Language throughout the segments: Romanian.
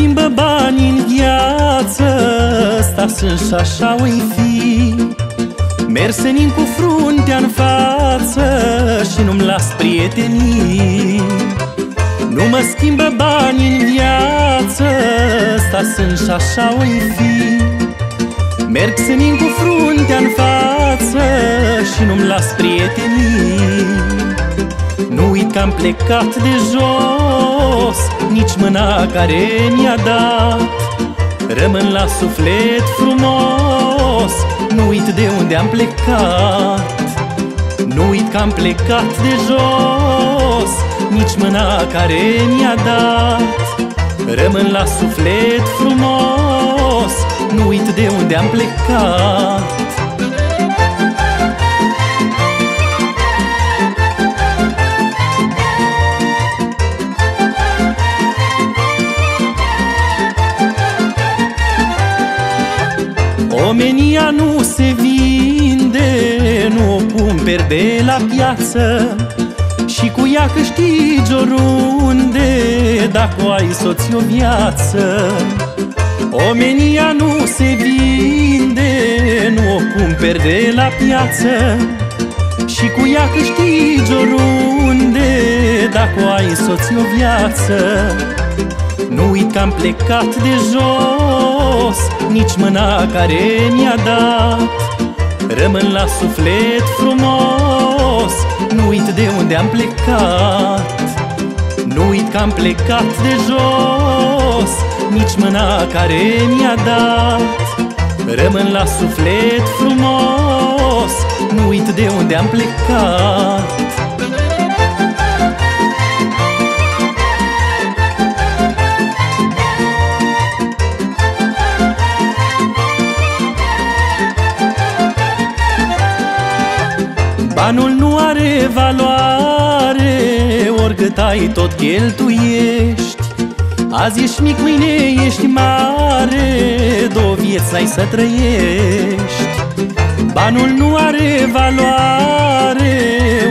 schimbă bani în viață. Ăsta sunt și așa o fi. Merg senin cu fruntea în față Și nu-mi las prietenii. Nu mă schimbă bani în viață. Ăsta sunt și așa o fi. Merg senin cu fruntea în față Și nu-mi las prietenii. Nu uit că am plecat de jos Nici mâna care mi-a dat. Rămân la suflet frumos Nu uit de unde am plecat. Nu uit că am plecat de jos Nici mâna care mi-a dat. Rămân la suflet frumos Nu uit de unde am plecat Omenia nu se vinde, nu o cumperi de la piață. Și cu ea câștigi oriunde, dacă o ai soți o viață. Omenia nu se vinde, nu o cumperi de la piață. Și cu ea câștigi oriunde, dacă o ai soți o viață Nu uit că am plecat de jos nici mâna care mi-a dat. Rămân la suflet frumos Nu uit de unde am plecat. Nu uit că am plecat de jos Nici mâna care mi-a dat. Rămân la suflet frumos Nu uit de unde am plecat Banul nu are valoare Oricât ai tot cheltuiești. Azi ești mic, mâine ești mare Două vieți ai să trăiești. Banul nu are valoare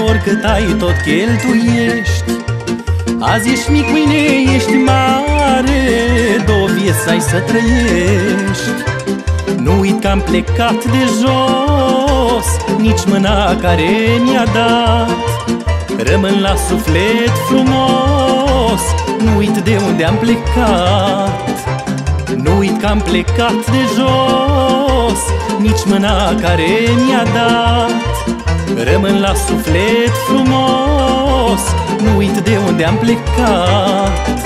Oricât ai tot cheltuiești. Azi ești mic, mâine ești mare Două vieți ai să trăiești. Nu uit că am plecat de jos jos Nici mâna care mi-a dat. Rămân la suflet frumos Nu uit de unde am plecat. Nu uit că am plecat de jos Nici mâna care mi-a dat. Rămân la suflet frumos Nu uit de unde am plecat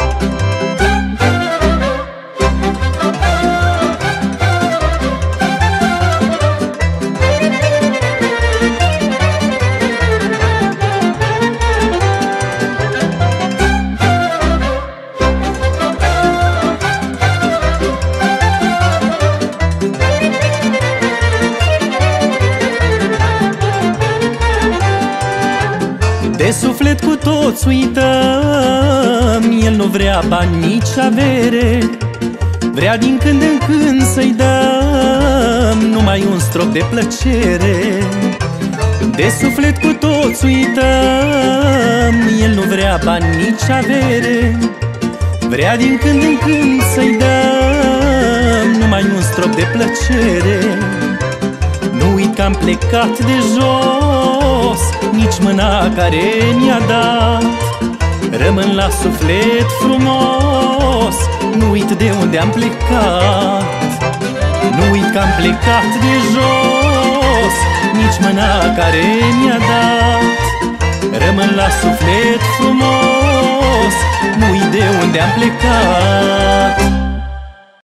De suflet cu toți uităm. El nu vrea bani, nici avere. Vrea din când în când să-i dăm Numai un strop de plăcere. De suflet cu toți uităm. El nu vrea bani, nici avere. Vrea din când în când să-i dăm Numai un strop de plăcere. Nu uit că am plecat de jos jos Nici mâna care mi-a dat. Rămân la suflet frumos Nu uit de unde am plecat. Nu uit că am plecat de jos Nici mâna care mi-a dat. Rămân la suflet frumos Nu uit de unde am plecat